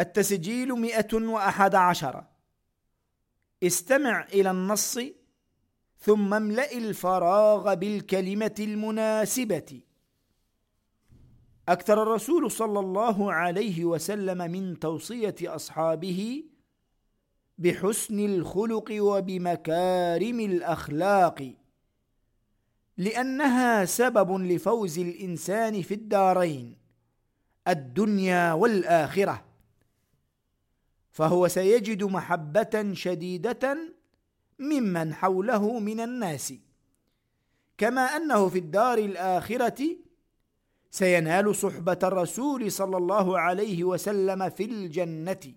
التسجيل مئة وأحد عشر. استمع إلى النص ثم املأ الفراغ بالكلمة المناسبة. أكثر الرسول صلى الله عليه وسلم من توصية أصحابه بحسن الخلق وبمكارم الأخلاق لأنها سبب لفوز الإنسان في الدارين الدنيا والآخرة. فهو سيجد محبة شديدة ممن حوله من الناس. كما أنه في الدار الآخرة سينال صحبة الرسول صلى الله عليه وسلم في الجنة.